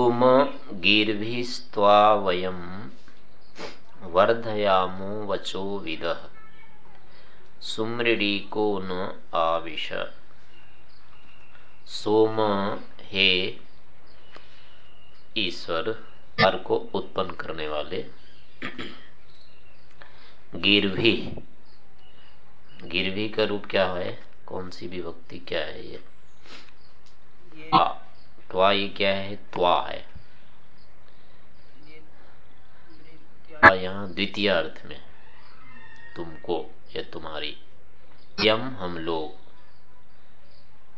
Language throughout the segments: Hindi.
उम गीर्भिस्त्वा वयम वर्धयामो वचो विद। सुमृडीको न आविश। सोम हे ईश्वर को उत्पन्न करने वाले। गिरभी। गिरवी का रूप क्या है? कौन सी विभक्ति क्या है ये? त्वा, ये क्या है? त्वा है। यहाँ द्वितीय अर्थ में, तुमको या तुम्हारी। यम हम लोग,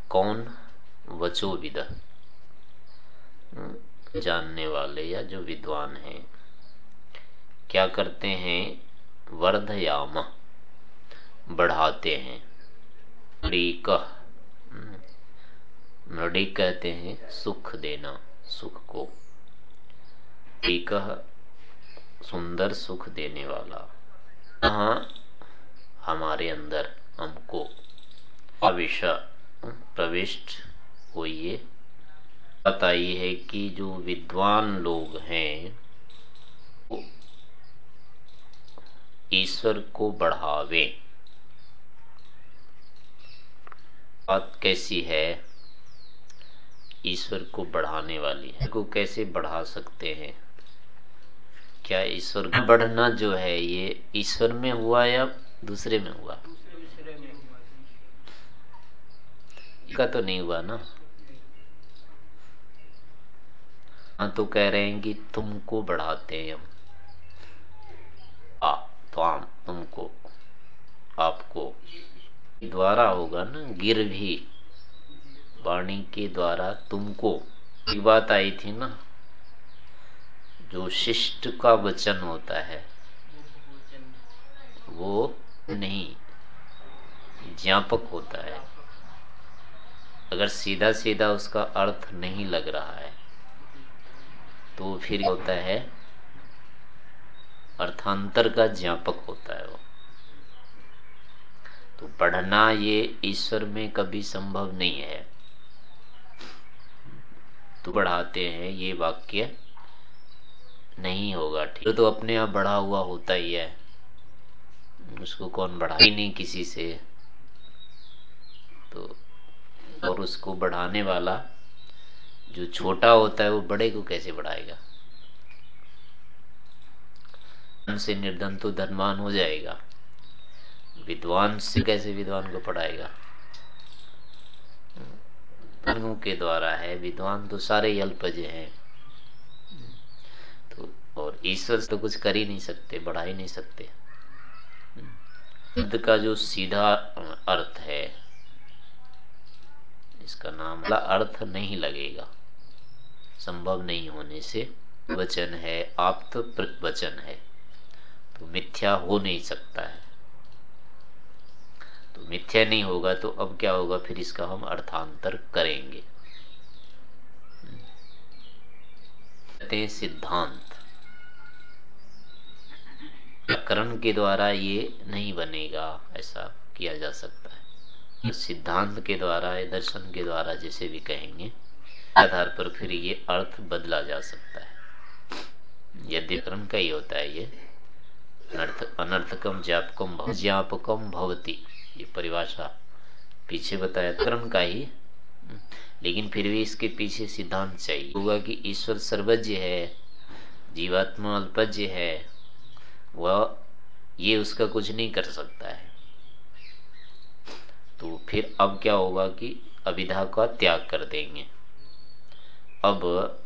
कौन? वचो विद जानने वाले या जो विद्वान हैं। क्या करते हैं? वर्धयाम, बढ़ाते हैं। मृडिक मृडिक कहते हैं, सुख देना, सुख को। एक सुंदर सुख देने वाला। यहाँ हमारे अंदर हमको अविश प्रविष्ट होइए। बताइए है कि जो विद्वान लोग हैं ईश्वर को बढ़ावे। बात कैसी है? ईश्वर को बढ़ाने वाली है। को कैसे बढ़ा सकते हैं? क्या ईश्वर का बढ़ना जो है, ये ईश्वर में हुआ या दूसरे में हुआ? का तो नहीं हुआ ना। हाँ तो कह रहे हैं कि तुमको बढ़ाते हैं हम। आ त्वाम तुमको, आपको। द्वारा होगा ना, गिर भी। वाणी के द्वारा तुमको एक बात आई थी ना, जो शिष्ट का वचन होता है, वो नहीं, ज्ञापक होता है। अगर सीधा सीधा उसका अर्थ नहीं लग रहा है तो फिर होता है, अर्थांतर का ज्ञापक होता है वो। तो पढ़ना ये ईश्वर में कभी संभव नहीं है। तो बढ़ाते हैं, ये वाक्य नहीं होगा, ठीक। तो अपने आप बढ़ा हुआ होता ही है। उसको कौन बढ़ा ही नहीं किसी से। तो और उसको बढ़ाने वाला जो छोटा होता है, वो बड़े को कैसे बढ़ाएगा? से निर्धन तो धनवान हो जाएगा। विद्वान से कैसे विद्वान को पढ़ाएगा? के द्वारा है, विद्वान तो सारे अल्पज हैं। तो और ईश्वर तो कुछ कर ही नहीं सकते, बढ़ा ही नहीं सकते। शब्द का जो सीधा अर्थ है, इसका नाम अर्थ नहीं लगेगा। संभव नहीं होने से वचन है आप तो वचन है। तो मिथ्या हो नहीं सकता है। मिथ्या नहीं होगा तो अब क्या होगा? फिर इसका हम अर्थांतर करेंगे। सिद्धांत। व्याकरण के द्वारा ये नहीं बनेगा, ऐसा किया जा सकता है। सिद्धांत के द्वारा या दर्शन के द्वारा जैसे भी कहेंगे आधार पर फिर ये अर्थ बदला जा सकता है। यदि क्रम का ही होता है ये। अनर्थ, अनर्थकम ज्ञापकम ज्ञापकम भवती। ये परिभाषा पीछे बताया क्रम का ही। लेकिन फिर भी इसके पीछे सिद्धांत चाहिए। होगा कि ईश्वर सर्वज्ञ है, जीवात्मा अल्पज्य है, वह ये उसका कुछ नहीं कर सकता है। तो फिर अब क्या होगा कि अविधा का त्याग कर देंगे। अब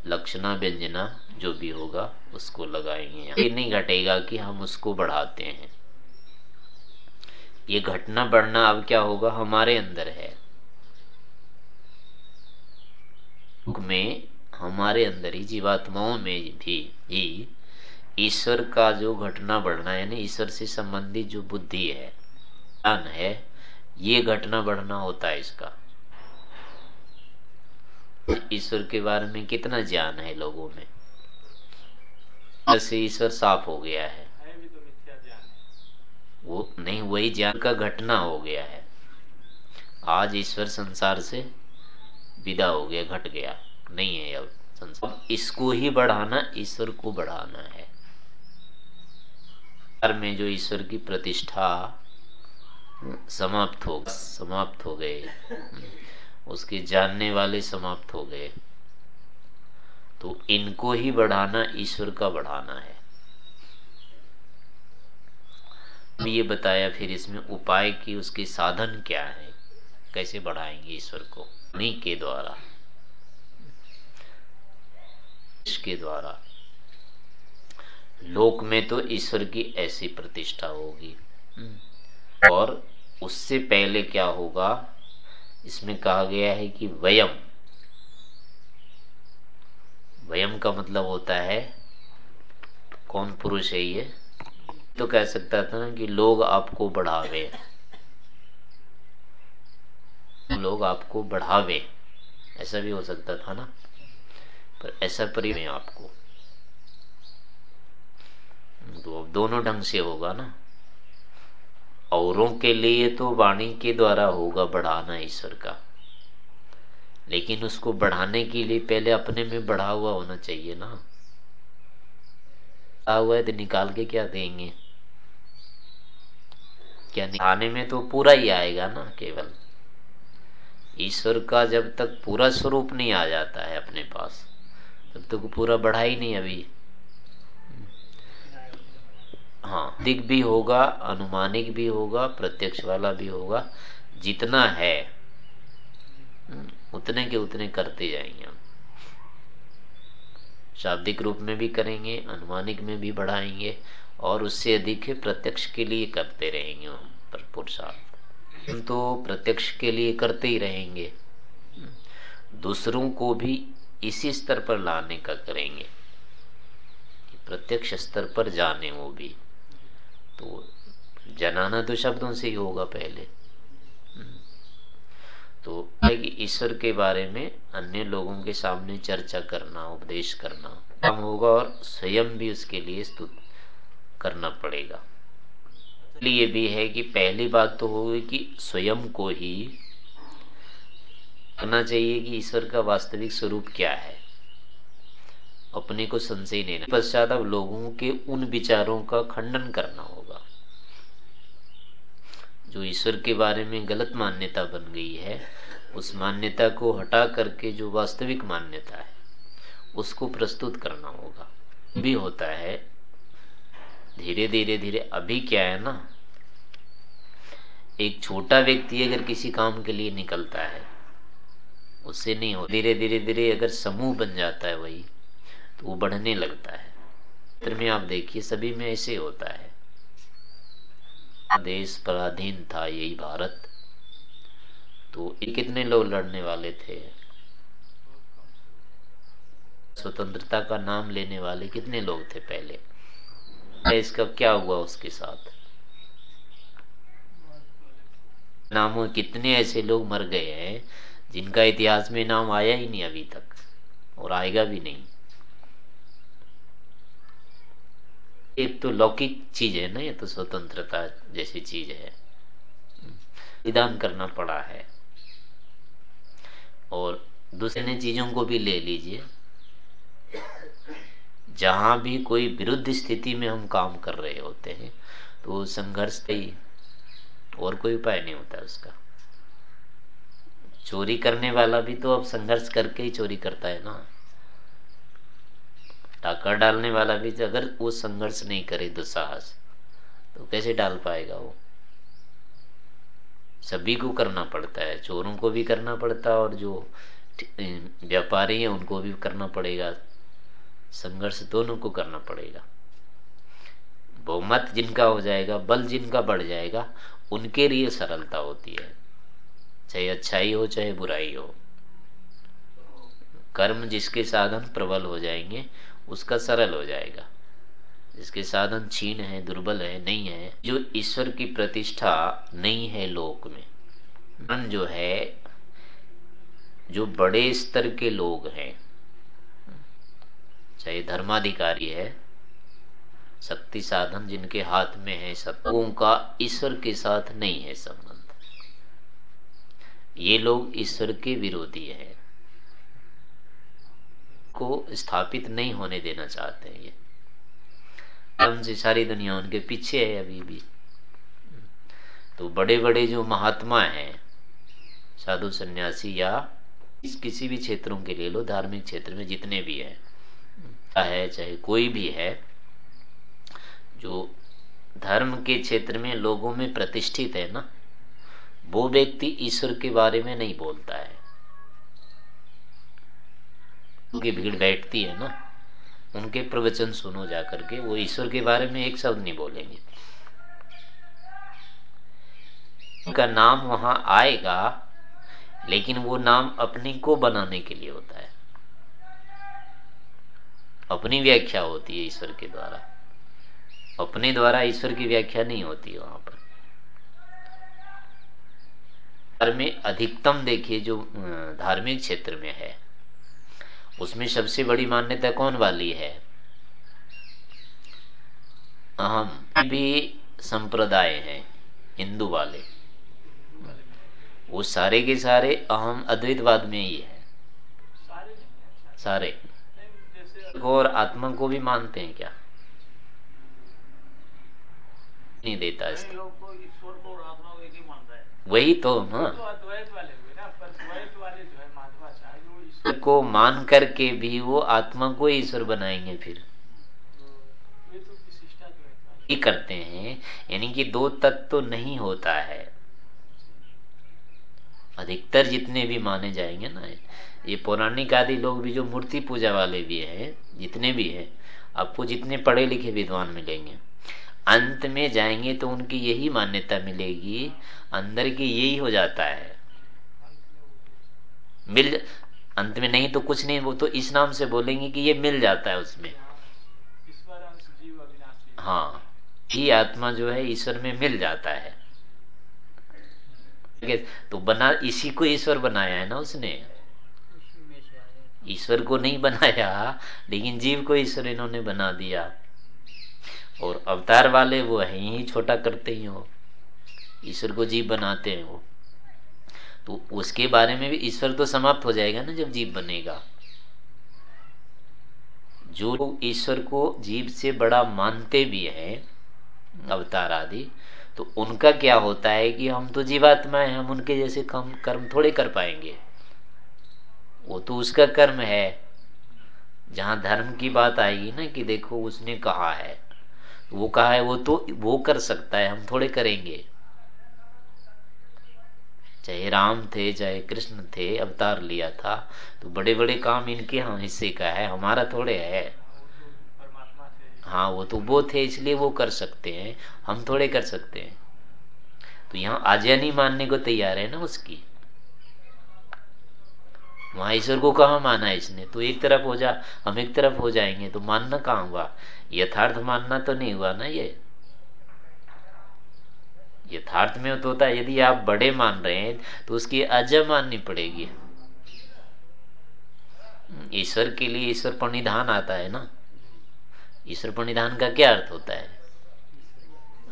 लक्षणा व्यंजना जो भी होगा, उसको लगाएँगे। ये नहीं घटेगा कि हम उसको बढ़ाते हैं। ये घटना बढ़ना अब क्या होगा? हमारे अंदर है। में हमारे अंदर ही, जीवात्माओं में भी, ही ईश्वर का जो घटना बढ़ना है ना ईश्वर से संबंधित जो बुद्धि है, ज्ञान है, ये घटना बढ़ना होता है इसका। ईश्वर के बारे में कितना ज्ञान है लोगों में? से ईश्वर साफ़ हो गया है। वो नहीं, वही ज्ञान का घटना हो गया है। आज ईश्वर संसार से विदा हो गया, घट गया। नहीं है अब संसार। इसको ही बढ़ाना, ईश्वर को बढ़ाना है। में जो ईश्वर की प्रतिष्ठा समाप्त हो समाप्त हो गए उसके जानने वाले समाप्त हो गए तो इनको ही बढ़ाना, ईश्वर का बढ़ाना है। ये बताया, फिर इसमें उपाय की उसके साधन क्या है? कैसे बढ़ाएँगे ईश्वर को? नहीं के द्वारा। इसके द्वारा। लोक में तो ईश्वर की ऐसी प्रतिष्ठा होगी। और उससे पहले क्या होगा? इसमें कहा गया है कि वयम। वयम का मतलब होता है, कौन पुरुष है ये? तो कह सकता था ना कि लोग आपको बढ़ावे। लोग आपको बढ़ावे। ऐसा भी हो सकता था ना? पर ऐसा परि आपको। तो अब दोनों ढंग से होगा ना? औरों के लिए तो वाणी के द्वारा होगा बढ़ाना ईश्वर का। लेकिन उसको बढ़ाने के लिए पहले अपने में बढ़ा हुआ होना चाहिए ना? आ हुआ है तो निकाल के क्या देंगे? क्या आने में तो पूरा ही आएगा ना केवल। ईश्वर का जब तक पूरा स्वरूप नहीं आ जाता है अपने पास, तब तक तो पूरा बढ़ा ही नहीं अभी। हाँ दिख भी होगा, अनुमानिक भी होगा, प्रत्यक्ष वाला भी होगा, जितना है, उतने के उतने करते जाएँगे हम। शाब्दिक रूप में भी करेंगे, अनुमानिक में भी बढ़ाएँगे और उससे अधिक प्रत्यक्ष के लिए करते रहेंगे हम पुरुषार्थ तो प्रत्यक्ष के लिए करते ही रहेंगे। दूसरों को भी इसी स्तर पर लाने का करेंगे। प्रत्यक्ष स्तर पर जाने वो भी। तो जनाना तो शब्दों से ही होगा पहले। तो ईश्वर के बारे में अन्य लोगों के सामने चर्चा करना, उपदेश करना कम होगा और स्वयं भी उसके लिए स्तुत करना पड़ेगा। लिए भी है कि पहली बात तो होगी कि स्वयं को ही करना चाहिए कि ईश्वर का वास्तविक स्वरूप क्या है। अपने को संशय नहीं पश्चात अब लोगों के उन विचारों का खंडन करना होगा। जो ईश्वर के बारे में गलत मान्यता बन गई है, उस मान्यता को हटा करके जो वास्तविक मान्यता है, उसको प्रस्तुत करना होगा। भी होता है धीरे धीरे धीरे अभी क्या है ना, एक छोटा व्यक्ति अगर किसी काम के लिए निकलता है, उससे नहीं हो, धीरे धीरे धीरे अगर समूह बन जाता है वही तो वो बढ़ने लगता है। में आप देखिए, सभी में ऐसे होता है। देश पराधीन था यही भारत तो कितने लोग लड़ने वाले थे? स्वतंत्रता का नाम लेने वाले कितने लोग थे पहले? इसका क्या हुआ उसके साथ? नामों कितने ऐसे लोग मर गए हैं जिनका इतिहास में नाम आया ही नहीं अभी तक और आएगा भी नहीं। एक तो लौकिक चीज़ है ना, ये तो स्वतंत्रता जैसी चीज़ है। विधान करना पड़ा है। और दूसरे चीज़ों को भी ले लीजिए। जहाँ भी कोई विरुद्ध स्थिति में हम काम कर रहे होते हैं तो संघर्ष ही और कोई उपाय नहीं होता उसका। चोरी करने वाला भी तो अब संघर्ष करके ही चोरी करता है ना। टाकर डालने वाला भी अगर वो संघर्ष नहीं करे दुस्साहस तो कैसे डाल पाएगा वो? सभी को करना पड़ता है, चोरों को भी करना पड़ता है और जो व्यापारी है, उनको भी करना पड़ेगा। संघर्ष दोनों को करना पड़ेगा। बहुमत जिनका हो जाएगा, बल जिनका बढ़ जाएगा, उनके लिए सरलता होती है। चाहे अच्छाई हो, चाहे बुराई हो। कर्म जिसके साधन प्रबल हो जाएँगे, उसका सरल हो जाएगा। जिसके साधन छीन है, दुर्बल है, नहीं है, जो ईश्वर की प्रतिष्ठा नहीं है लोक में, मन जो है, जो बड़े स्तर के लोग हैं चाहे धर्माधिकारी है, शक्ति साधन जिनके हाथ में है सबों का ईश्वर के साथ नहीं है संबंध। ये लोग ईश्वर के विरोधी हैं। को स्थापित नहीं होने देना चाहते हैं ये। से सारी दुनिया उनके पीछे है अभी भी। तो बड़े बड़े जो महात्मा हैं, साधु सन्यासी या किसी भी क्षेत्रों के ले लो, धार्मिक क्षेत्र में जितने भी हैं है, चाहे कोई भी है, जो धर्म के क्षेत्र में लोगों में प्रतिष्ठित है ना, वो व्यक्ति ईश्वर के बारे में नहीं बोलता है। उनकी भीड़ बैठती है ना, उनके प्रवचन सुनो जाकर के, वो ईश्वर के बारे में एक शब्द नहीं बोलेंगे। उनका नाम वहाँ आएगा, लेकिन वो नाम अपने को बनाने के लिए होता है। अपनी व्याख्या होती है ईश्वर के द्वारा। अपने द्वारा ईश्वर की व्याख्या नहीं होती है वहाँ पर। में अधिकतम देखिए जो धार्मिक क्षेत्र में है, उसमें सबसे बड़ी मान्यता कौन वाली है? अहम, भी संप्रदाय हैं, हिंदू वाले। वो सारे के सारे अहम अद्वैतवाद में ही है। सारे? और आत्मा को भी मानते हैं क्या? नहीं देता वही तो ना को मान करके भी वो आत्मा को ईश्वर बनाएँगे फिर। ही करते हैं यानी कि दो तत्व तो नहीं होता है। अधिकतर जितने भी माने जाएँगे ना ये पौराणिक आदि लोग भी जो मूर्ति पूजा वाले भी हैं, जितने भी हैं, आपको जितने पढ़े लिखे विद्वान मिलेंगे, अंत में जाएँगे तो उनकी यही मान्यता मिलेगी, अंदर की यही हो जाता है। मिल अंत में नहीं तो कुछ नहीं, वो तो इस नाम से बोलेंगे कि ये मिल जाता है उसमें। हाँ ही आत्मा जो है ईश्वर में मिल जाता है। तो बना, इसी को ईश्वर बनाया है ना उसने। ईश्वर को नहीं बनाया, लेकिन जीव को ईश्वर इन्होंने बना दिया। और अवतार वाले वो है ही, छोटा करते ही हो। ईश्वर को जीव बनाते हैं वो। तो उसके बारे में भी ईश्वर तो समाप्त हो जाएगा ना जब जीव बनेगा। जो ईश्वर को जीव से बड़ा मानते भी हैं, अवतार आदि तो उनका क्या होता है कि हम तो जीवात्मा है, हम उनके जैसे कम कर्म थोड़े कर पाएँगे। वो तो उसका कर्म है। जहाँ धर्म की बात आएगी ना कि देखो उसने कहा है वो कहा है, वो तो वो कर सकता है, हम थोड़े करेंगे। चाहे राम थे, चाहे कृष्ण थे, अवतार लिया था तो बड़े बड़े काम इनके हाँ हिस्से का है, हमारा थोड़े है। हाँ वो तो वो थे, इसलिए वो कर सकते हैं, हम थोड़े कर सकते हैं। तो यहाँ आज्ञा नहीं मानने को तैयार है ना उसकी? वहाँ ईश्वर को कहा माना इसने? तो एक तरफ़ हो जा, हम एक तरफ़ हो जाएँगे तो मानना कहा हुआ? यथार्थ मानना तो नहीं हुआ ना ये? यथार्थ में तो होता है, यदि आप बड़े मान रहे हैं तो उसकी अजय माननी पड़ेगी। ईश्वर के लिए ईश्वर परिधान आता है ना? ईश्वर परिधान का क्या अर्थ होता है?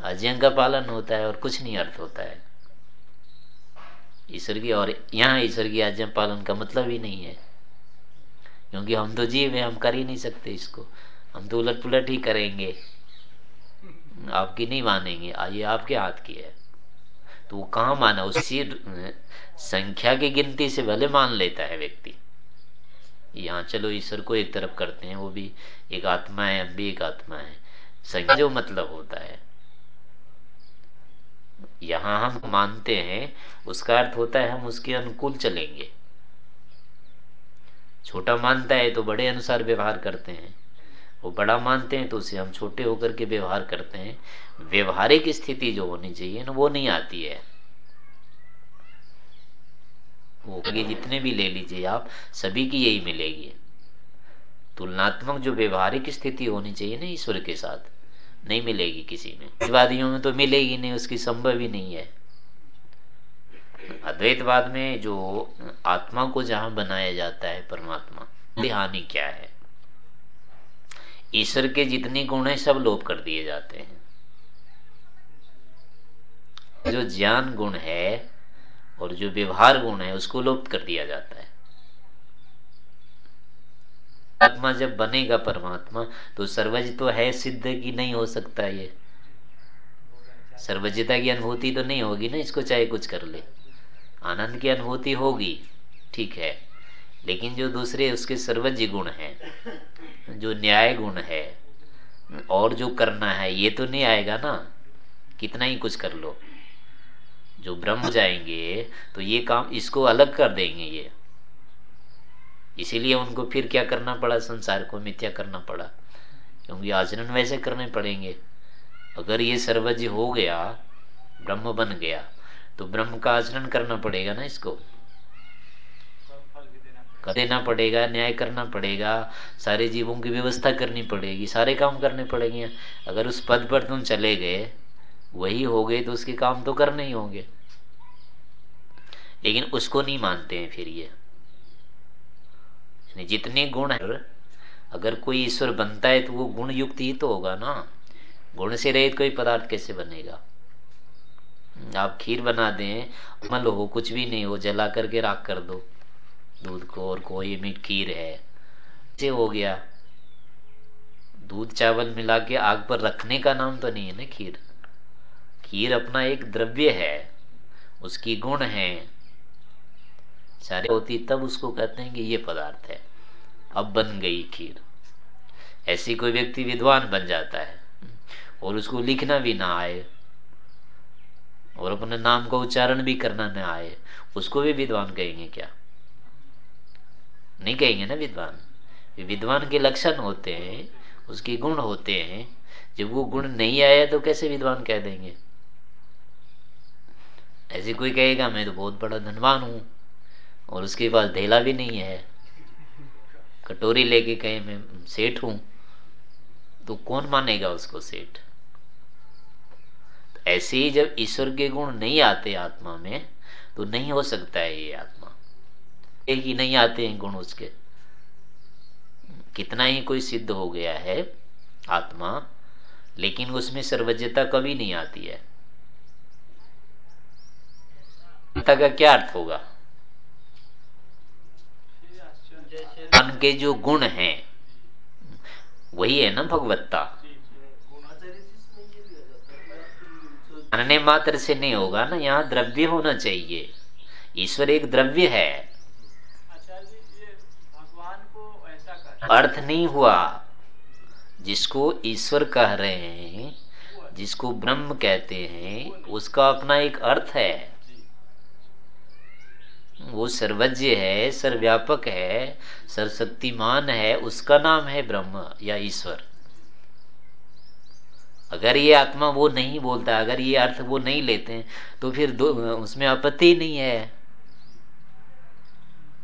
अजय का पालन होता है और कुछ नहीं अर्थ होता है। ईश्वर की और यहाँ ईश्वर की आज्ञा पालन का मतलब ही नहीं है। क्योंकि हम तो जीव है, हम कर ही नहीं सकते इसको। हम तो उलट पुलट ही करेंगे। आपकी नहीं मानेंगे ये आपके हाथ की है। तो वो कहा माना? उसी संख्या की गिनती से भले मान लेता है व्यक्ति। यहाँ चलो ईश्वर को एक तरफ़ करते हैं, वो भी एक आत्मा है, हम भी एक आत्मा है। संख्या जो मतलब होता है। यहाँ हम मानते हैं, उसका अर्थ होता है हम उसके अनुकूल चलेंगे। छोटा मानता है तो बड़े अनुसार व्यवहार करते हैं। वो बड़ा मानते हैं तो उसे हम छोटे होकर के व्यवहार करते हैं। व्यवहारिक स्थिति जो होनी चाहिए ना, वो नहीं आती है। वो जितने भी ले लीजिए आप, सभी की यही मिलेगी। तुलनात्मक जो व्यवहारिक स्थिति होनी चाहिए ना ईश्वर के साथ नहीं मिलेगी किसी में। वादियों में तो मिलेगी नहीं, उसकी संभव ही नहीं है। अद्वैतवाद में जो आत्मा को जहाँ बनाया जाता है परमात्मा हानि क्या है? ईश्वर के जितने गुण है, सब लोप कर दिए जाते हैं। जो ज्ञान गुण है और जो व्यवहार गुण है, उसको लोप कर दिया जाता है। आत्मा जब बनेगा परमात्मा तो सर्वज तो है सिद्ध की नहीं हो सकता ये? सर्वज्ञता की अनुभूति तो नहीं होगी ना इसको, चाहे कुछ कर ले। आनंद की अनुभूति होगी, ठीक है। लेकिन जो दूसरे, उसके सर्वज्ञ गुण है, जो न्याय गुण है, और जो करना है, ये तो नहीं आएगा ना? कितना ही कुछ कर लो। जो ब्रह्म जाएँगे तो ये काम इसको अलग कर देंगे ये। इसीलिए उनको फिर क्या करना पड़ा? संसार को मिथ्या करना पड़ा। क्योंकि आचरण वैसे करने पड़ेंगे। अगर ये सर्वज्ञ हो गया, ब्रह्म बन गया तो ब्रह्म का आचरण करना पड़ेगा ना इसको? देना पड़ेगा, न्याय करना पड़ेगा, सारे जीवों की व्यवस्था करनी पड़ेगी, सारे काम करने पड़ेंगे। अगर उस पद पर तुम चले गए, वही हो गए तो उसके काम तो करने ही होंगे। लेकिन उसको नहीं मानते हैं फिर ये। जितने गुण है, अगर कोई ईश्वर बनता है तो वो गुण युक्त ही तो होगा ना। गुण से रहित कोई पदार्थ कैसे बनेगा? आप खीर बना दें मल हो, कुछ भी नहीं हो, जला करके राख कर दो। दूध को और कोई मीठ खीर है से हो गया। दूध चावल मिला के आग पर रखने का नाम तो नहीं है ना खीर। खीर अपना एक द्रव्य है, उसकी गुण है। सारे होती तब उसको कहते हैं कि ये पदार्थ है। अब बन गई खीर। ऐसी कोई व्यक्ति विद्वान बन जाता है और उसको लिखना भी ना आए और अपने नाम का उच्चारण भी करना ना आए, उसको भी विद्वान कहेंगे क्या? नहीं कहेंगे ना विद्वान। विद्वान के लक्षण होते हैं, उसके गुण होते हैं। जब वो गुण नहीं आया तो कैसे विद्वान कह देंगे? ऐसे कोई कहेगा, मैं तो बहुत बड़ा धनवान हूँ। और उसके पास धेला भी नहीं है। कटोरी लेके कहे मैं सेठ हूँ तो कौन मानेगा उसको सेठ? ऐसे ही जब ईश्वर के गुण नहीं आते आत्मा में तो नहीं हो सकता है ये आत्मा। एक ही नहीं आते हैं गुण उसके। कितना ही कोई सिद्ध हो गया है आत्मा, लेकिन उसमें सर्वज्ञता कभी नहीं आती है। का क्या अर्थ होगा मन के जो गुण हैं, वही है ना भगवत्ता। जानने मात्र से नहीं होगा ना, यहाँ द्रव्य होना चाहिए। ईश्वर एक द्रव्य है। अर्थ नहीं हुआ। जिसको ईश्वर कह रहे हैं, जिसको ब्रह्म कहते हैं, उसका अपना एक अर्थ है। वो सर्वज्ञ है, सर्वव्यापक है, सर्वशक्तिमान है, उसका नाम है ब्रह्म या ईश्वर। अगर ये आत्मा वो नहीं बोलता, अगर ये अर्थ वो नहीं लेते हैं तो फिर उसमें आपत्ति नहीं है।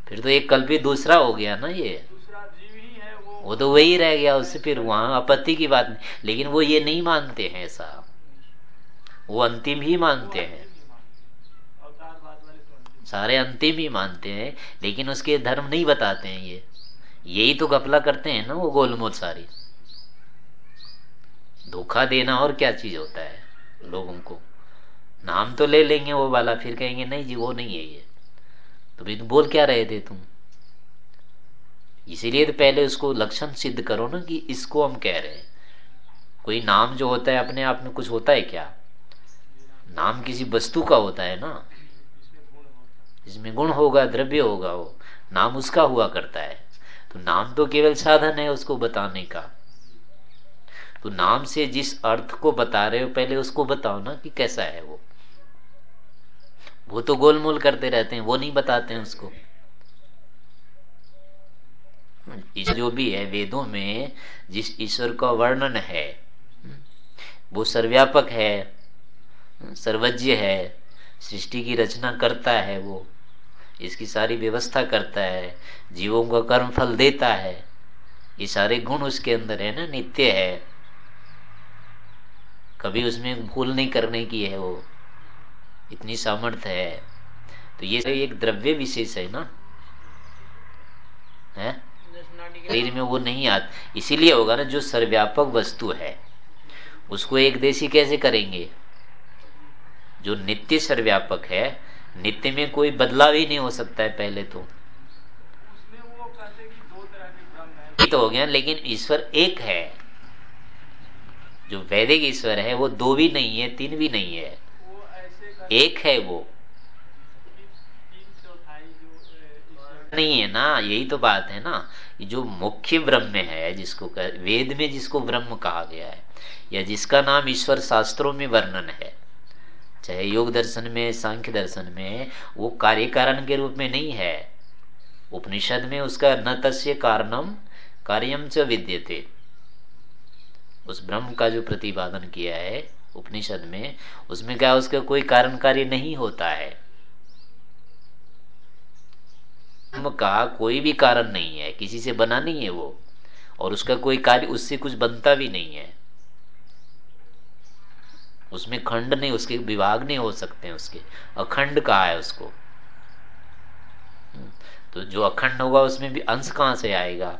फिर तो एक कल्पित दूसरा हो गया ना ये। वो तो वही रह गया, उससे फिर वहाँ आपत्ति की बात नहीं। लेकिन वो ये नहीं मानते हैं ऐसा। वो अंतिम ही मानते हैं। सारे अंतिम ही मानते हैं, लेकिन उसके धर्म नहीं बताते हैं ये। यही तो गपला करते हैं ना वो गोलमोल सारी। धोखा देना और क्या चीज़ होता है लोगों को? नाम तो ले लेंगे वो वाला, फिर कहेंगे, नहीं जी, वो नहीं है ये। तो भी बोल क्या रहे थे तुम? इसीलिए तो पहले उसको लक्षण सिद्ध करो ना कि इसको हम कह रहे हैं। कोई नाम जो होता है, अपने आप में कुछ होता है क्या? नाम किसी वस्तु का होता है ना। जिसमें गुण होगा, द्रव्य होगा, वो नाम उसका हुआ करता है। तो नाम तो केवल साधन है उसको बताने का। तो नाम से जिस अर्थ को बता रहे हो, पहले उसको बताओ ना कि कैसा है वो। वो तो गोलमोल करते रहते हैं, वो नहीं बताते हैं उसको। इस जो भी है वेदों में, जिस ईश्वर का वर्णन है, वो सर्वव्यापक है, सर्वज्ञ है, सृष्टि की रचना करता है वो। इसकी सारी व्यवस्था करता है, जीवों का कर्म फल देता है। ये सारे गुण उसके अंदर है ना, नित्य है। कभी उसमें भूल नहीं करने की है वो। इतनी सामर्थ्य है। तो ये एक द्रव्य विशेष है ना? है? शरीर में वो नहीं आता, इसीलिए होगा ना, जो सर्वव्यापक वस्तु है, उसको एक देशी कैसे करेंगे? जो नित्य सर्वव्यापक है नित्य में कोई बदलाव ही नहीं हो सकता है पहले तो। तो हो गया, लेकिन ईश्वर एक है। जो वैदिक ईश्वर है, वो दो भी नहीं है, तीन भी नहीं है। एक है वो। नहीं है ना, यही तो बात है ना। जो मुख्य ब्रह्म है, जिसको वेद में जिसको ब्रह्म कहा गया है, या जिसका नाम ईश्वर शास्त्रों में वर्णन है चाहे योग दर्शन में, सांख्य दर्शन में, वो कार्य कारण के रूप में नहीं है। उपनिषद में उसका न तस्य कारणम, कार्यम च विद्यते। उस ब्रह्म का जो प्रतिपादन किया है उपनिषद में, उसमें क्या उसका कोई कारण कार्य नहीं होता है? ब्रह्म का कोई भी कारण नहीं है, किसी से बना नहीं है वो, और उसका कोई कार्य, उससे कुछ बनता भी नहीं है। उसमें खंड नहीं उसके विभाग नहीं हो सकते हैं उसके। अखंड कहा है उसको? तो जो अखंड होगा उसमें भी अंश कहाँ से आएगा?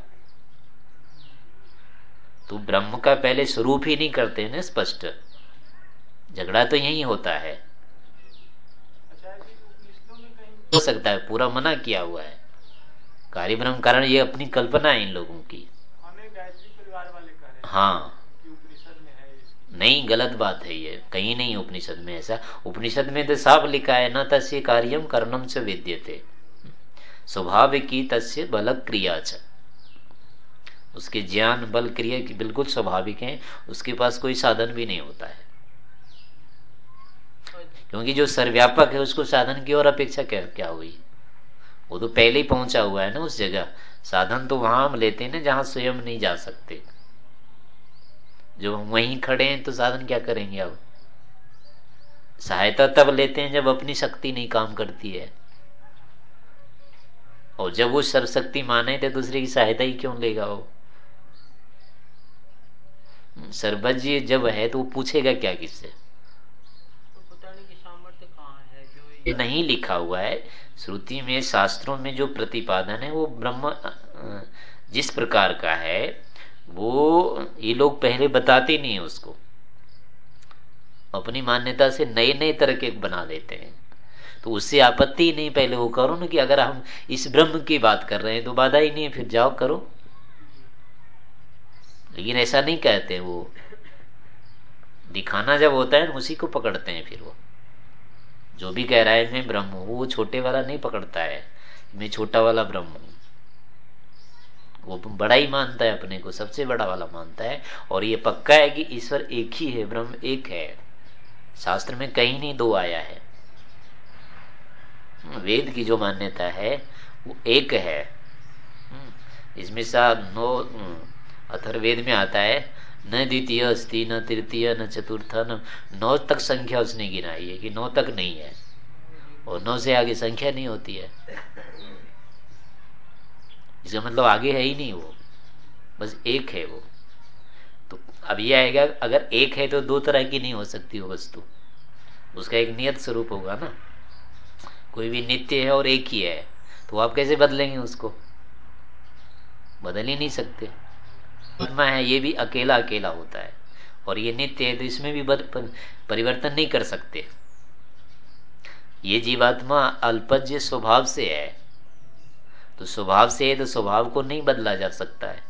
तो ब्रह्म का पहले स्वरूप ही नहीं करते ना स्पष्ट। झगड़ा तो यही होता है। हो सकता है पूरा मना किया हुआ है। कार्य ब्रह्म कारण ये अपनी कल्पना है इन लोगों की। हाँ। नहीं, गलत बात है ये। कहीं नहीं उपनिषद में ऐसा। उपनिषद में तो साफ़ लिखा है, ना तस्य कार्यम कर्णम से विद्यते। स्वभाव की तस्य बल क्रिया च। उसके ज्ञान बल क्रिया की बिल्कुल स्वाभाविक है, उसके पास कोई साधन भी नहीं होता है। क्योंकि जो सर्व्यापक है, उसको साधन की और अपेक्षा क्या क्या हुई? वो तो पहले ही पहुँचा हुआ है ना उस जगह। साधन तो वहाँ हम लेते हैं ना, जहाँ स्वयं नहीं जा सकते। जो हम वहीं खड़े हैं तो साधन क्या करेंगे अब? सहायता तब लेते हैं जब अपनी शक्ति नहीं काम करती है। और जब वो सर्वशक्ति माने तो दूसरे की सहायता ही क्यों लेगा वो? सर्वज्ञ जब है तो वो पूछेगा क्या किससे? तो नहीं लिखा हुआ है। श्रुति में शास्त्रों में जो प्रतिपादन है वो ब्रह्म जिस प्रकार का है वो, ये लोग पहले बताते नहीं है उसको। अपनी मान्यता से नए नए तरह के बना देते हैं। तो उससे आपत्ति नहीं पहले वो करो ना कि अगर हम इस ब्रह्म की बात कर रहे हैं तो बाधा ही नहीं है, फिर जाओ करो। लेकिन ऐसा नहीं कहते वो। दिखाना जब होता है उसी को पकड़ते हैं फिर वो। जो भी कह रहा है, मैं ब्रह्म हूँ, वो छोटे वाला नहीं पकड़ता है। मैं छोटा वाला ब्रह्म हूँ। वो बड़ा ही मानता है अपने को, सबसे बड़ा वाला मानता है। और ये पक्का है कि ईश्वर एक ही है, ब्रह्म एक है। शास्त्र में कहीं नहीं दो आया है। वेद की जो मान्यता है, वो एक है। इसमें सा नौ अथर्वेद में आता है, न द्वितीय अस्थि न तृतीय, न चतुर्थ, न नौ तक संख्या उसने गिनाई है कि नौ तक नहीं है। और नौ से आगे संख्या नहीं होती है। इसका मतलब आगे है ही नहीं वो। बस एक है वो। तो अब ये आएगा, अगर एक है तो दो तरह की नहीं हो सकती वो वस्तु। उसका एक नियत स्वरूप होगा ना। कोई भी नित्य है और एक ही है तो आप कैसे बदलेंगे उसको? बदल ही नहीं सकते। आत्मा है, ये भी अकेला अकेला होता है। और ये नित्य है तो इसमें भी परिवर्तन नहीं कर सकते। ये जीवात्मा अल्पज्य स्वभाव से है। तो स्वभाव से है तो स्वभाव को नहीं बदला जा सकता है।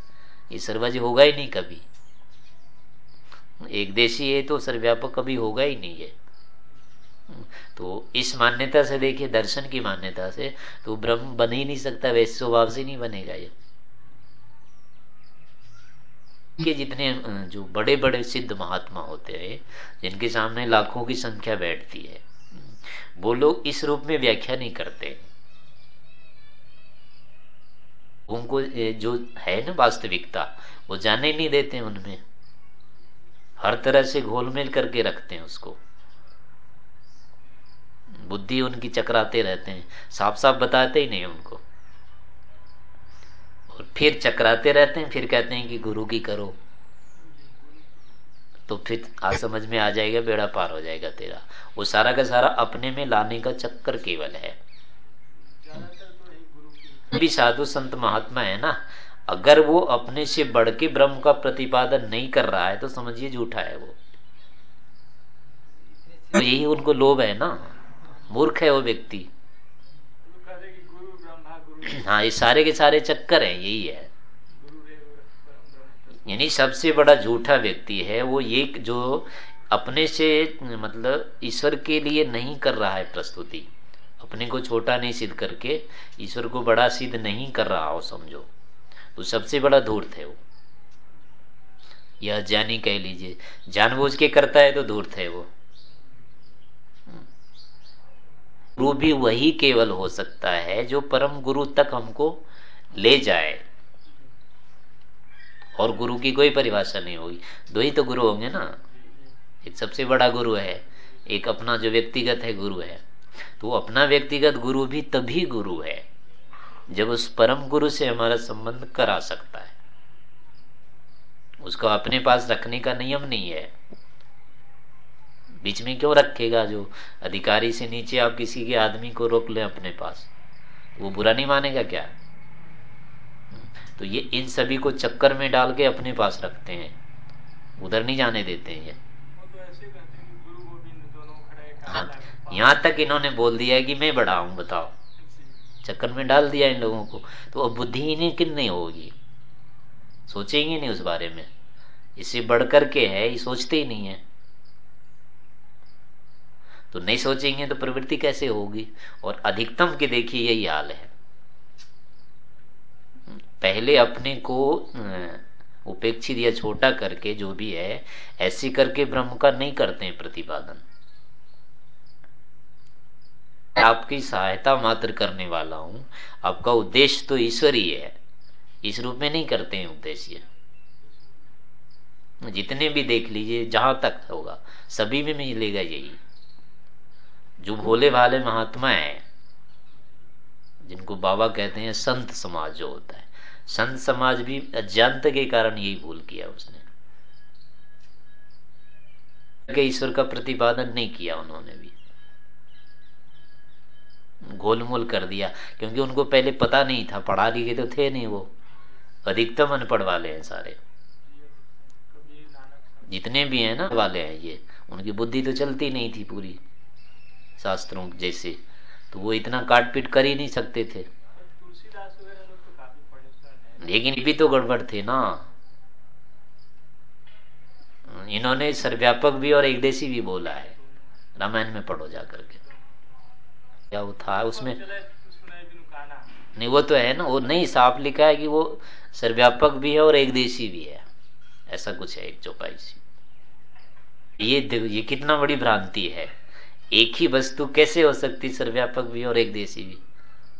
ये सर्वज होगा ही नहीं कभी। एक देशी है तो सर्वव्यापक कभी होगा ही नहीं है। तो इस मान्यता से देखिए, दर्शन की मान्यता से तो ब्रह्म बन ही नहीं सकता, वैसे स्वभाव से नहीं बनेगा ये। के जितने जो बड़े बड़े सिद्ध महात्मा होते हैं, जिनके सामने लाखों की संख्या बैठती है, वो लोग इस रूप में व्याख्या नहीं करते। उनको जो है ना वास्तविकता, वो जाने नहीं देते उनमें। हर तरह से घोलमेल करके रखते हैं उसको। बुद्धि उनकी चकराते रहते हैं साफ़ साफ़ बताते ही नहीं उनको। और फिर चकराते रहते हैं, फिर कहते हैं कि गुरु की करो। तो फिर, आज समझ में आ जाएगा, बेड़ा पार हो जाएगा तेरा। वो सारा का सारा अपने में लाने का चक्कर केवल है। भी साधु संत महात्मा है ना, अगर वो अपने से बढ़ के ब्रह्म का प्रतिपादन नहीं कर रहा है तो समझिए झूठा है वो। तो यही उनको लोभ है ना, मूर्ख है वो व्यक्ति। हाँ ये सारे के सारे चक्कर हैं, यही है। यानी सबसे बड़ा झूठा व्यक्ति है, वो ये जो अपने से मतलब ईश्वर के लिए नहीं कर रहा है प्रस्तुति। अपने को छोटा नहीं सिद्ध करके ईश्वर को बड़ा सिद्ध नहीं कर रहा हो, समझो। तो सबसे बड़ा धूर्त है वो। यह जानी कह लीजिए, जानबूझ के करता है तो धूर्त है वो। गुरु भी वही केवल हो सकता है जो परम गुरु तक हमको ले जाए। और गुरु की कोई परिभाषा नहीं होगी। दो ही तो गुरु होंगे ना। एक सबसे बड़ा गुरु है, एक अपना जो व्यक्तिगत है गुरु है। तो अपना व्यक्तिगत गुरु भी तभी गुरु है जब उस परम गुरु से हमारा संबंध करा सकता है। उसको अपने पास रखने का नियम नहीं है। बीच में क्यों रखेगा जो अधिकारी से नीचे आप किसी के आदमी को रोक ले अपने पास? वो बुरा नहीं मानेगा क्या? तो ये इन सभी को चक्कर में डाल के अपने पास रखते हैं। उधर नहीं जाने देते हैं ये। हाँ? यहाँ तक इन्होंने बोल दिया कि मैं बड़ा हूँ, बताओ। चक्कर में डाल दिया इन लोगों को। तो अब बुद्धि इन्हें नहीं होगी? सोचेंगे नहीं उस बारे में। इससे बढ़कर के है, ये सोचते ही नहीं है। तो नहीं सोचेंगे तो प्रवृत्ति कैसे होगी? और अधिकतम के देखिए, यही हाल है। पहले अपने को उपेक्षित या छोटा करके जो भी है, ऐसी करके ब्रह्म का नहीं करते हैं प्रतिपादन। आपकी सहायता मात्र करने वाला हूँ। आपका उद्देश्य तो ईश्वर ही है। इस रूप में नहीं करते हैं उद्देश्य। जितने भी देख लीजिए, जहाँ तक होगा, सभी में मिलेगा यही। जो भोले भाले महात्मा है, जिनको बाबा कहते हैं, संत समाज जो होता है। संत समाज भी अज्ञानता के कारण यही भूल किया उसने। ईश्वर का प्रतिपादन नहीं किया उन्होंने भी। गोलमोल कर दिया, क्योंकि उनको पहले पता नहीं था, पढ़ा लिखे तो थे नहीं वो। अधिकतम अनपढ़ वाले हैं सारे। जितने भी हैं ना, वाले हैं ये, उनकी बुद्धि तो चलती नहीं थी पूरी, शास्त्रों जैसे। तो वो इतना काट पीट कर ही नहीं सकते थे। लेकिन भी तो गड़बड़ थे ना। इन्होंने सर्व्यापक भी और एक देशी भी बोला है। रामायण में पढ़ो जाकर के। क्या वो था उसमें? नहीं वो तो है ना वो नहीं साफ़ लिखा है कि वो सर्व्यापक भी है और एक देशी भी है। ऐसा कुछ है एक चौपाई सी। ये ये कितना बड़ी भ्रांति है। एक ही वस्तु कैसे हो सकती सर्व्यापक भी और एक देशी भी?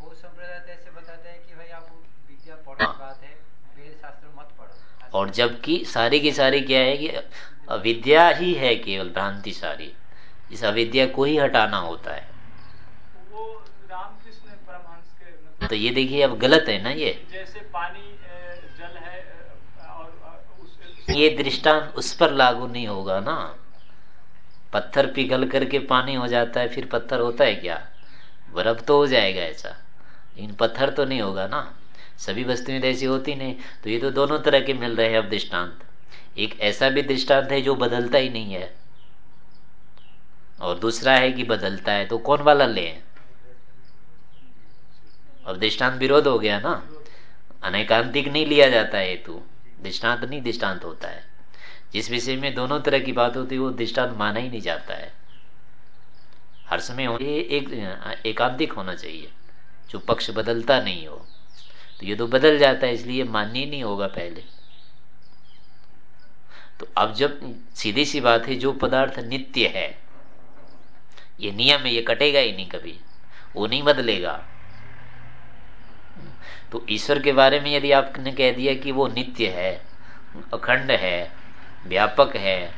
वो ऐसे बताते कि भाई आप विद्या पढ़ो। बात वेद शास्त्र मत पढ़ो। और जबकि सारी की सारी क्या है कि अविद्या ही है केवल भ्रांति सारी। इस अविद्या को ही हटाना होता है मतलब तो ये देखिए अब गलत है ना ये? जैसे पानी जल है और उस, ये दृष्टांत उस पर लागू नहीं होगा ना। पत्थर पिघल करके पानी हो जाता है फिर पत्थर होता है क्या? बर्फ़ तो हो जाएगा ऐसा। लेकिन पत्थर तो नहीं होगा ना। सभी वस्तुएँ तो ऐसी होती नहीं। तो ये तो दोनों तरह के मिल रहे हैं अब दृष्टांत। एक ऐसा भी दृष्टांत है जो बदलता ही नहीं है। और दूसरा है कि बदलता है तो कौन वाला ले? अब दृष्टांत विरोध हो गया ना? अनेकांतिक नहीं लिया जाता है हेतु। दृष्टांत नहीं, दृष्टांत होता है। जिस विषय में दोनों तरह की बात होती है, वो दृष्टांत माना ही नहीं जाता है। हर समय ये एक, एकांतिक होना चाहिए, जो पक्ष बदलता नहीं हो। तो ये तो बदल जाता है, इसलिए मान्य नहीं होगा पहले। तो अब जब सीधी सी बात है, जो पदार्थ नित्य है, ये नियम है, ये कटेगा ही नहीं कभी। वो नहीं बदलेगा। तो ईश्वर के बारे में यदि आपने कह दिया कि वो नित्य है, अखंड है, व्यापक है,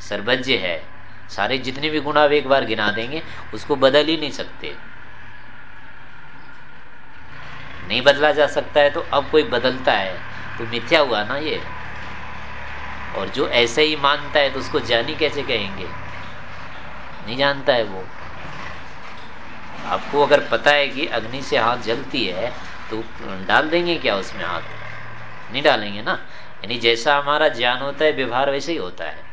सर्वज्ञ है, सारे जितने भी गुण आप एक बार गिना देंगे, उसको बदल ही नहीं सकते। नहीं बदला जा सकता है तो अब कोई बदलता है तो मिथ्या हुआ ना ये। और जो ऐसे ही मानता है तो उसको जानी कैसे कहेंगे? नहीं जानता है वो। आपको अगर पता है कि अग्नि से हाथ जलती है तो डाल देंगे क्या उसमें हाथ? नहीं डालेंगे ना? यानी जैसा हमारा ज्ञान होता है व्यवहार वैसे ही होता है।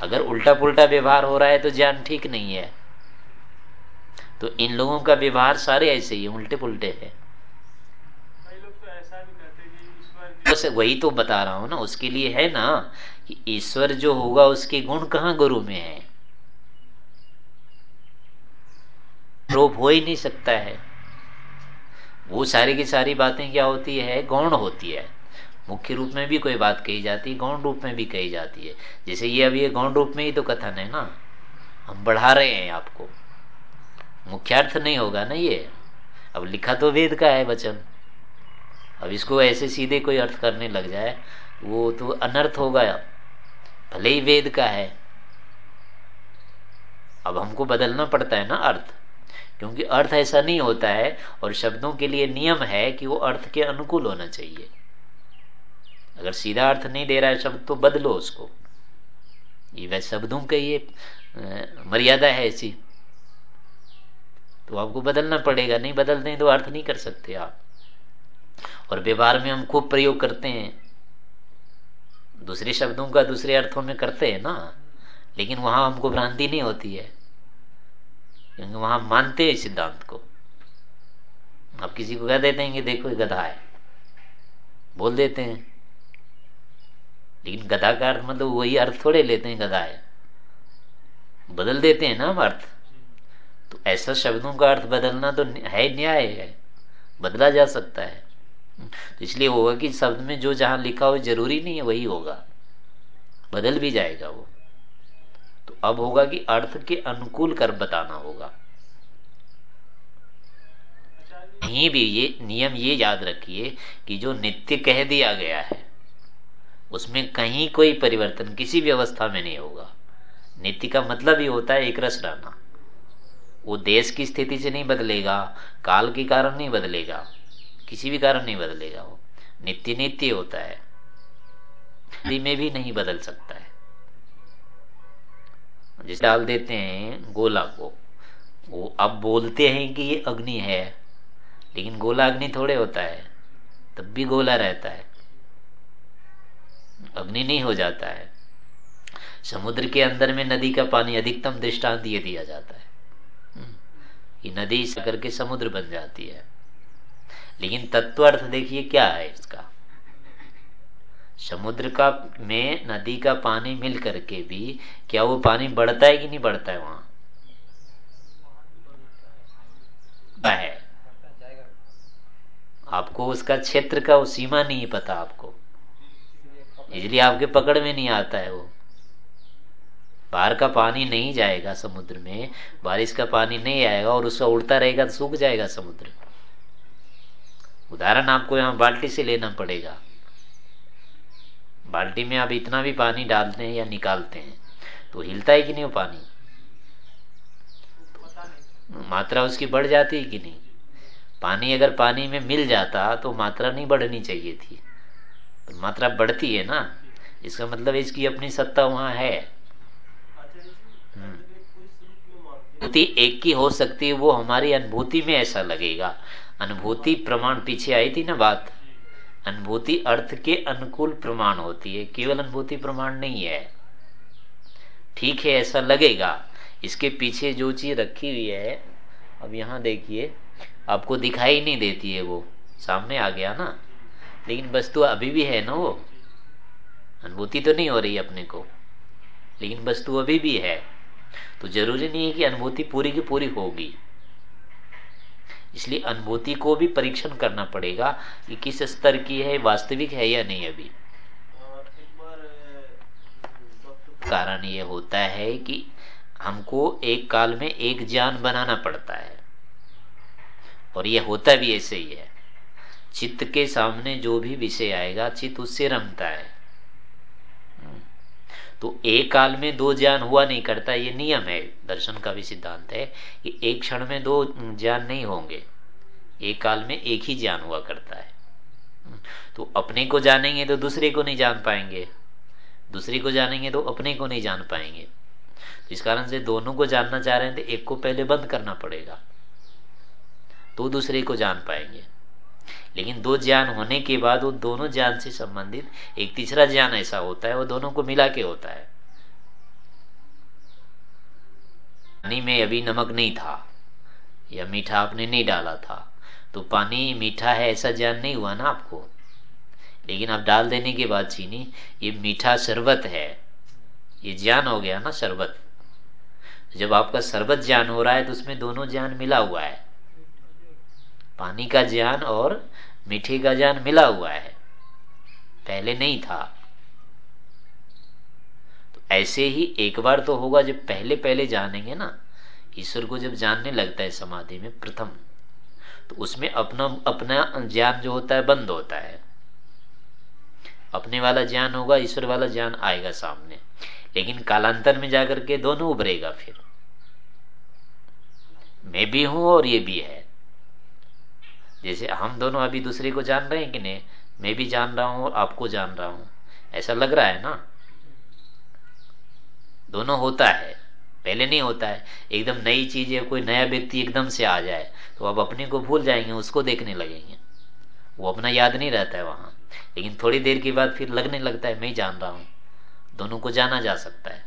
अगर उल्टा पुल्टा व्यवहार हो रहा है तो ज्ञान ठीक नहीं है। तो इन लोगों का व्यवहार सारे ऐसे ही उल्टे पुल्टे है तो वही तो बता रहा हूँ ना उसके लिए है ना कि ईश्वर जो होगा उसके गुण कहाँ गुरु में है? रोप हो ही नहीं सकता है। वो सारी की सारी बातें क्या होती है? गौण होती है। मुख्य रूप में भी कोई बात कही जाती है गौण रूप में भी कही जाती है। जैसे ये अभी ये गौण रूप में ही तो कथन है ना? हम बढ़ा रहे हैं आपको। मुख्यार्थ नहीं होगा ना ये? अब लिखा तो वेद का है वचन। अब इसको ऐसे सीधे कोई अर्थ करने लग जाए, वो तो अनर्थ होगा। भले ही वेद का है। अब हमको बदलना पड़ता है ना अर्थ। क्योंकि अर्थ ऐसा नहीं होता है और शब्दों के लिए नियम है कि वो अर्थ के अनुकूल होना चाहिए। अगर सीधा अर्थ नहीं दे रहा है शब्द तो बदलो उसको। ये वह शब्दों का ये मर्यादा है ऐसी। तो आपको बदलना पड़ेगा, नहीं बदलते तो अर्थ नहीं कर सकते आप। और व्यवहार में हम खूब प्रयोग करते हैं। दूसरे शब्दों का दूसरे अर्थों में करते हैं ना, लेकिन वहाँ हमको भ्रांति नहीं होती है। क्योंकि वहाँ मानते हैं सिद्धांत को। आप किसी को कह देते हैं कि देखो ये गधा है। बोल देते हैं। लेकिन गधा का अर्थ मतलब वही अर्थ थोड़े लेते हैं, गधा है। बदल देते हैं ना हम अर्थ। तो ऐसा शब्दों का अर्थ बदलना तो है न्याय है। बदला जा सकता है। तो इसलिए होगा कि शब्द में जो जहाँ लिखा हो, ज़रूरी नहीं है, वही होगा। बदल भी जाएगा वो। अब होगा कि अर्थ के अनुकूल कर बताना होगा। कहीं भी ये नियम ये याद रखिए कि जो नित्य कह दिया गया है, उसमें कहीं कोई परिवर्तन किसी व्यवस्था में नहीं होगा। नित्य का मतलब ही होता है एक रस रहना वो देश की स्थिति से नहीं बदलेगा, काल के कारण नहीं बदलेगा, किसी भी कारण नहीं बदलेगा वो। नित्य नित्य होता है। में भी नहीं बदल सकता है। जिस डाल देते हैं गोला को। वो अब बोलते हैं कि ये अग्नि है लेकिन गोला अग्नि थोड़े होता है तब भी गोला रहता है। अग्नि नहीं हो जाता है। समुद्र के अंदर में नदी का पानी अधिकतम दृष्टांत ये दिया जाता है। हम्म, कि नदी करके समुद्र बन जाती है। लेकिन तत्व अर्थ देखिए क्या है इसका। समुद्र का, में, नदी का पानी मिल करके भी, क्या वो पानी बढ़ता है कि नहीं बढ़ता है वहाँ? है। आपको उसका क्षेत्र का, वो सीमा नहीं पता आपको। इसलिए आपके पकड़ में नहीं आता है वो। बाहर का पानी नहीं जाएगा समुद्र में, बारिश का पानी नहीं आएगा और उसका उड़ता रहेगा तो सूख जाएगा समुद्र। उदाहरण आपको यहाँ बाल्टी से लेना पड़ेगा। बाल्टी में आप इतना भी पानी डालते हैं या निकालते हैं तो हिलता है कि नहीं वो पानी? मात्रा उसकी बढ़ जाती है कि नहीं? पानी अगर पानी में मिल जाता तो मात्रा नहीं बढ़नी चाहिए थी। तो मात्रा बढ़ती है ना? इसका मतलब इसकी अपनी सत्ता वहाँ है। अनुभूति एक की हो सकती है वो हमारी अनुभूति में ऐसा लगेगा। अनुभूति प्रमाण पीछे आई थी ना बात? अनुभूति अर्थ के अनुकूल प्रमाण होती है, केवल अनुभूति प्रमाण नहीं है। ठीक है, ऐसा लगेगा। इसके पीछे जो चीज़ रखी हुई है, अब यहाँ देखिए, आपको दिखाई नहीं देती है वो। सामने आ गया ना। लेकिन वस्तु अभी भी है ना वो। अनुभूति तो नहीं हो रही अपने को। लेकिन वस्तु अभी भी है। तो ज़रूरी नहीं है कि अनुभूति पूरी की पूरी होगी। इसलिए अनुभूति को भी परीक्षण करना पड़ेगा कि किस स्तर की है वास्तविक है या नहीं अभी। कारण ये होता है कि हमको एक काल में एक ज्ञान बनाना पड़ता है। और ये होता भी ऐसे ही है। चित्त के सामने जो भी विषय आएगा चित्त उससे रमता है। तो एक काल में दो ज्ञान हुआ नहीं करता, ये नियम है, दर्शन का भी सिद्धांत है कि एक क्षण में दो ज्ञान नहीं होंगे, एक काल में एक ही ज्ञान हुआ करता है। तो अपने को जानेंगे तो दूसरे को नहीं जान पाएँगे, दूसरे को जानेंगे तो अपने को नहीं जान पाएँगे। तो इस कारण से दोनों को जानना चाह रहे हैं तो एक को पहले बंद करना पड़ेगा तो दूसरे को जान पाएँगे। लेकिन दो ज्ञान होने के बाद वो दोनों ज्ञान से संबंधित, एक तीसरा ज्ञान ऐसा होता है, वो दोनों को मिला के होता है। पानी में अभी नमक नहीं था, या मीठा आपने नहीं डाला था तो पानी मीठा है ऐसा ज्ञान नहीं हुआ ना आपको। लेकिन आप डाल देने के बाद चीनी, ये मीठा शरबत है, ये ज्ञान हो गया ना शरबत। जब आपका शरबत ज्ञान हो रहा है तो उसमें दोनों ज्ञान मिला हुआ है। पानी का ज्ञान और मीठे का ज्ञान मिला हुआ है। पहले नहीं था। तो ऐसे ही एक बार तो होगा जब पहले पहले जानेंगे ना। ईश्वर को जब जानने लगता है समाधि में प्रथम तो उसमें अपना अपना ज्ञान जो होता है बंद होता है। अपने वाला ज्ञान होगा, ईश्वर वाला ज्ञान आएगा सामने। लेकिन कालांतर में जाकर के दोनों उभरेगा फिर। मैं भी हूँ और ये भी है। जैसे हम दोनों अभी दूसरे को जान रहे हैं कि नहीं, मैं भी जान रहा हूँ और आपको जान रहा हूँ। ऐसा लग रहा है ना? दोनों होता है। पहले नहीं होता है। एकदम नई चीज़ है कोई नया व्यक्ति एकदम से आ जाए तो आप अपने को भूल जाएँगे, उसको देखने लगेंगे। वो अपना याद नहीं रहता है वहाँ। लेकिन थोड़ी देर के बाद फिर लगने लगता है, मैं जान रहा हूँ। दोनों को जाना जा सकता है।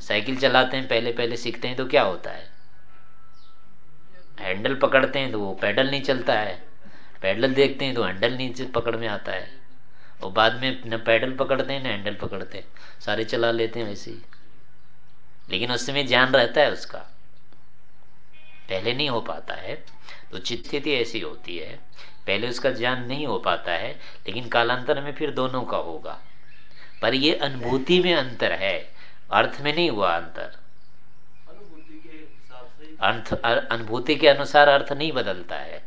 साइकिल चलाते हैं पहले पहले सीखते हैं तो क्या होता है? हैंडल पकड़ते हैं तो वो पैडल नहीं चलता है। पैडल देखते हैं तो हैंडल नहीं पकड़ में आता है। और बाद में न पैडल पकड़ते हैं, न हैंडल पकड़ते हैं। सारे चला लेते हैं वैसे ही। लेकिन उस समय ज्ञान रहता है उसका। पहले नहीं हो पाता है। तो चित्त ऐसी होती है। पहले उसका ज्ञान नहीं हो पाता है, लेकिन कालांतर में फिर दोनों का होगा। पर ये अनुभूति में अंतर है। अर्थ में नहीं हुआ अंतर। अर्थ अनुभूति के अनुसार अर्थ नहीं बदलता है।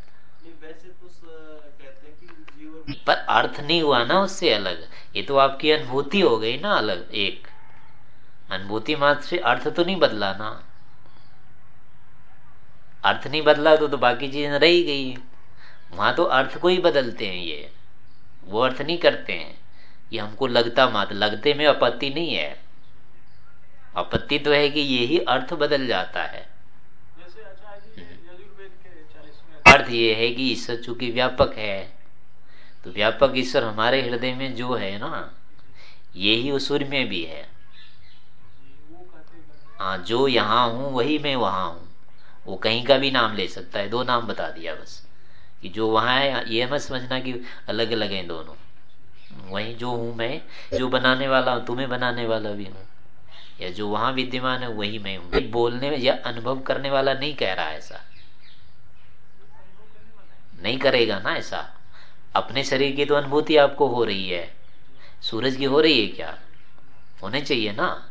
तो पर अर्थ नहीं हुआ ना उससे अलग। ये तो आपकी अनुभूति हो गई ना अलग एक। अनुभूति मात्र से अर्थ तो नहीं बदला ना। अर्थ नहीं बदला तो, तो बाकी चीज़ें रही गई। वहाँ तो अर्थ को ही बदलते हैं ये। वो अर्थ नहीं करते हैं। ये हमको लगता मात्र लगते में आपत्ति नहीं है। आपत्ति तो है कि यही अर्थ बदल जाता है। अर्थ ये है कि ईश्वर चूँकि व्यापक है तो व्यापक ईश्वर हमारे हृदय में जो है ना यही उसूर में भी है। हाँ जो यहाँ हूँ, वही मैं वहाँ हूँ। वो कहीं का भी नाम ले सकता है, दो नाम बता दिया बस। कि जो वहाँ है, ये मत समझना कि अलग अलग है दोनों। वही जो हूँ मैं, जो बनाने वाला हूँ, तुम्हें बनाने वाला भी हूँ। या जो वहाँ विद्यमान है, वही मैं हूँ। बोलने या अनुभव करने वाला नहीं कह रहा ऐसा। नहीं करेगा ना ऐसा। अपने शरीर की तो अनुभूति आपको हो रही है। सूरज की हो रही है क्या? होने चाहिए ना।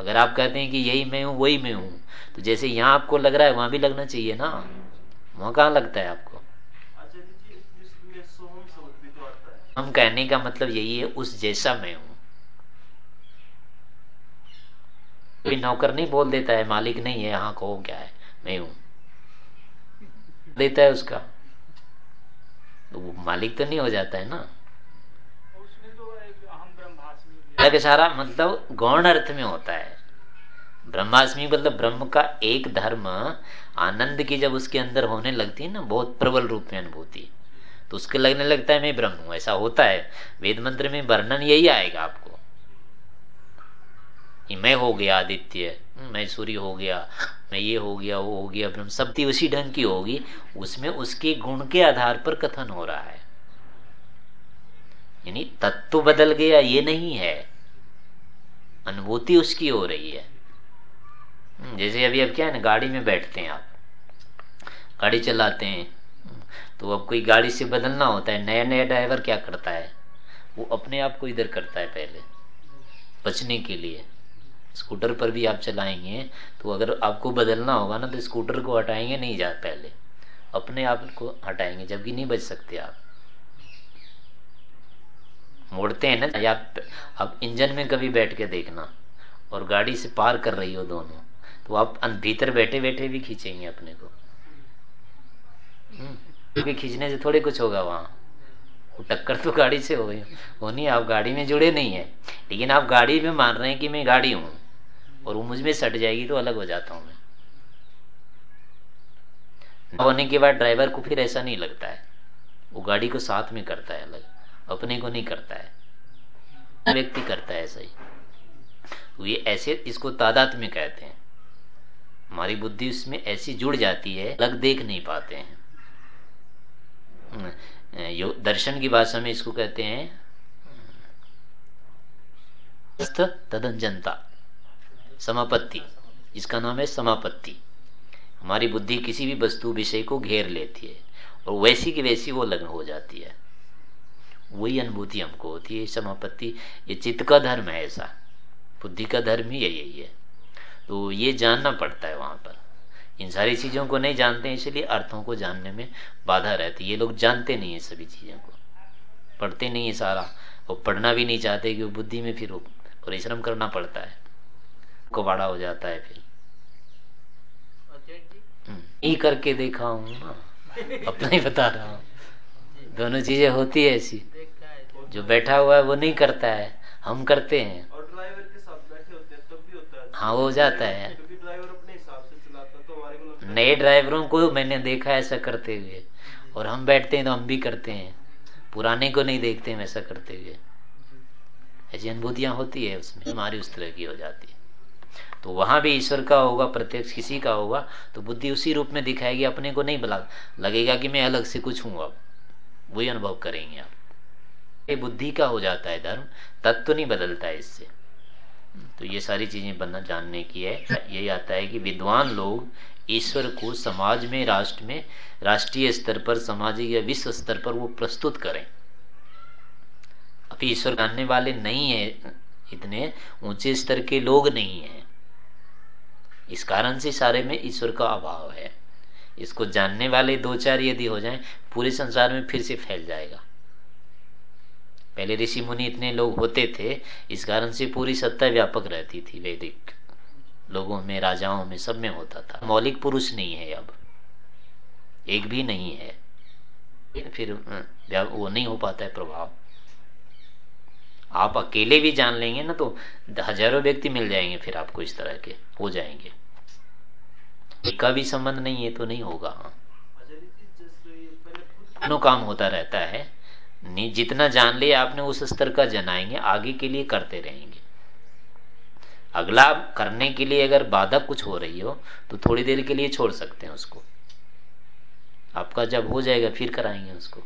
अगर आप कहते हैं कि यही मैं हूँ, वही मैं हूँ तो जैसे यहाँ आपको लग रहा है, वहाँ भी लगना चाहिए ना। वहाँ कहाँ लगता है आपको? हम कहने का मतलब यही है, उस जैसा मैं हूँ। कोई नौकर नहीं बोल देता है, मालिक नहीं है, यहाँ कहो क्या है, मैं हूँ। देता है उसका। तो वो मालिक तो नहीं हो जाता है ना। अलग सारा मतलब गौण अर्थ में होता है। ब्रह्मास्मि मतलब ब्रह्म का एक धर्म आनंद की जब उसके अंदर होने लगती है ना बहुत प्रबल रूप में अनुभूति तो उसके लगने लगता है मैं ब्रह्म हूँ। ऐसा होता है। वेद मंत्र में वर्णन यही आएगा आपको मैं हो गया आदित्य मैं सूर्य हो गया मैं ये हो गया वो हो गया ब्रह्म सब उसी ढंग की होगी उसमें उसके गुण के आधार पर कथन हो रहा है। यानी तत्व बदल गया ये नहीं है अनुभूति उसकी हो रही है। हम्म, जैसे अभी अब क्या है ना गाड़ी में बैठते हैं आप गाड़ी चलाते हैं तो अब कोई गाड़ी से बदलना होता है नया नया ड्राइवर क्या करता है वो अपने आप को इधर करता है पहले बचने के लिए। स्कूटर पर भी आप चलाएँगे तो अगर आपको बदलना होगा ना तो स्कूटर को हटाएँगे नहीं जा पहले। अपने आप को हटाएँगे जबकि नहीं बच सकते आप। मोड़ते हैं ना या आप इंजन में कभी बैठ के देखना और गाड़ी से पार कर रही हो दोनों तो आप भीतर बैठे बैठे भी खींचेंगे अपने को। हम्म, क्योंकि खींचने से थोड़े कुछ होगा वहाँ। टक्कर तो गाड़ी से हो गई। होनी आप गाड़ी में जुड़े नहीं है। लेकिन आप गाड़ी में मान रहे हैं कि मैं गाड़ी हूँ और वो मुझमें सट जाएगी तो अलग हो जाता हूँ मैं। होने के बाद ड्राइवर को फिर ऐसा नहीं लगता है। वो गाड़ी को साथ में करता है अलग, अपने को नहीं करता है। व्यक्ति करता है ऐसा ही। तो ये ऐसे इसको तादात में कहते हैं। हमारी बुद्धि उसमें ऐसी जुड़ जाती है, अलग देख नहीं पाते हैं। हम्म, दर्शन की भाषा में इसको कहते हैं तदंजनता समापत्ति। इसका नाम है समापत्ति। हमारी बुद्धि किसी भी वस्तु विषय को घेर लेती है और वैसी की वैसी वो लग्न हो जाती है। वही अनुभूति हमको होती है समापत्ति। ये चित्त का धर्म है ऐसा। बुद्धि का धर्म ही यही है। तो ये जानना पड़ता है वहाँ पर। इन सारी चीज़ों को नहीं जानते इसलिए अर्थों को जानने में बाधा रहती है। ये लोग जानते नहीं है सभी चीज़ों को। पढ़ते नहीं है सारा। और पढ़ना भी नहीं चाहते कि बुद्धि में फिर परिश्रम करना पड़ता है। कुबाड़ा हो जाता है फिर। ही करके देखा हूँ अपना ही बता रहा हूँ। दोनों चीज़ें होती है ऐसी। जो बैठा हुआ है वो नहीं करता है। हम करते हैं। और ड्राइवर के साथ बैठे होते हैं तब भी होता है। हाँ हो जाता है ड्राइवर अपने हिसाब से चलाता तो हमारे को नए ड्राइवरों को मैंने देखा ऐसा करते हुए। और हम बैठते हैं तो हम भी करते हैं। पुराने को नहीं देखते हैं ऐसा करते हुए। ऐसी अनुभूतियाँ होती है उसमें, हमारी उस तरह की हो जाती है। तो वहाँ भी ईश्वर का होगा, प्रत्यक्ष किसी का होगा तो बुद्धि उसी रूप में दिखाएगी, अपने को नहीं बला, लगेगा कि मैं अलग से कुछ हूँ अब। वही अनुभव करेंगे आप। ये बुद्धि का हो जाता है धर्म, तत्व तो नहीं बदलता है इससे। तो ये सारी चीज़ें बनना, जानने की है। यही आता है कि विद्वान लोग ईश्वर को समाज में, राष्ट्र में, राष्ट्रीय स्तर पर सामाजिक या विश्व स्तर पर वो प्रस्तुत करें। अभी ईश्वर जानने वाले नहीं है, इतने ऊँचे स्तर के लोग नहीं है। इस कारण से सारे में ईश्वर का अभाव है। इसको जानने वाले दो चार यदि हो जाएँ, पूरे संसार में फिर से फैल जाएगा। पहले ऋषि मुनि इतने लोग होते थे, इस कारण से पूरी सत्ता व्यापक रहती थी वैदिक। लोगों में, राजाओं में, सब में होता था। मौलिक पुरुष नहीं है अब। एक भी नहीं है। फिर वो नहीं हो पाता है प्रभाव। आप अकेले भी जान लेंगे ना तो हज़ारों व्यक्ति मिल जाएँगे फिर आपको इस तरह के, हो जाएँगे। का भी संबंध नहीं है तो नहीं होगा दोनों काम होता रहता है। जितना जान लिया आपने, उस स्तर का जनाएँगे, आगे के लिए करते रहेंगे। अगला करने के लिए अगर बाधक कुछ हो रही हो तो थोड़ी देर के लिए छोड़ सकते हैं उसको। आपका जब हो जाएगा, फिर कराएँगे उसको।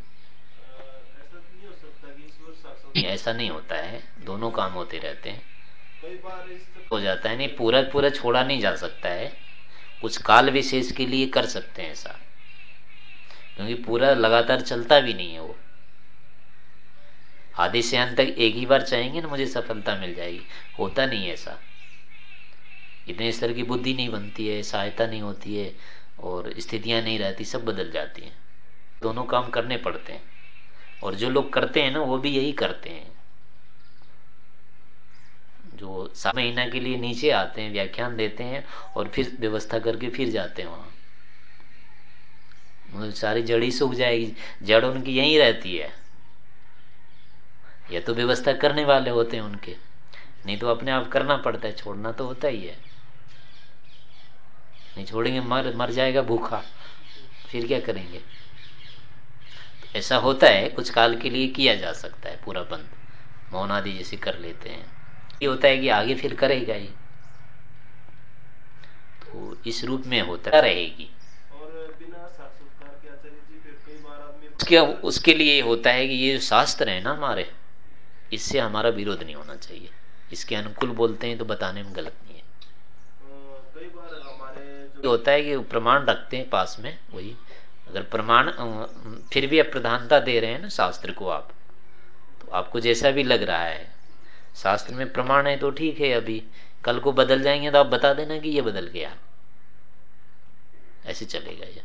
ऐसा नहीं होता है। दोनों काम होते रहते हैं। हो जाता है, नहीं, पूरा पूरा छोड़ा नहीं जा सकता है। कुछ काल विशेष के लिए कर सकते हैं ऐसा। क्योंकि पूरा लगातार चलता भी नहीं है वो। आधे से अंत तक एक ही बार चाहेंगे ना, मुझे सफलता मिल जाएगी। होता नहीं ऐसा। इतने स्तर की बुद्धि नहीं बनती है, सहायता नहीं होती है और स्थितियाँ नहीं रहती, सब बदल जाती हैं। दोनों काम करने पड़ते हैं। और जो लोग करते हैं ना, वो भी यही करते हैं। जो सात महीना के लिए नीचे आते हैं, व्याख्यान देते हैं और फिर व्यवस्था करके फिर जाते हैं वहाँ। मतलब सारी जड़ी सूख जाएगी, जड़ उनकी यही रहती है। या तो व्यवस्था करने वाले होते हैं उनके, नहीं तो अपने आप करना पड़ता है, छोड़ना तो होता ही है। नहीं छोड़ेंगे मर मर जाएगा भूखा। फिर क्या करेंगे? ऐसा होता है कुछ काल के लिए किया जा सकता है पूरा बंद। मौन आदि जैसे कर लेते हैं। ये होता है कि आगे फिर करेगा ये तो इस रूप में होता रहेगी। उसके उसके लिए होता है कि ये शास्त्र है ना हमारे। इससे हमारा विरोध नहीं होना चाहिए। इसके अनुकूल बोलते हैं तो बताने में गलत नहीं है कई बार हमारे जो होता है कि प्रमाण रखते हैं पास में, वही। अगर प्रमाण फिर भी आप प्रधानता दे रहे हैं ना शास्त्र को आप तो आपको जैसा भी लग रहा है। शास्त्र में प्रमाण है तो ठीक है अभी। कल को बदल जाएँगे तो आप बता देना कि ये बदल गया। ऐसे चलेगा ये।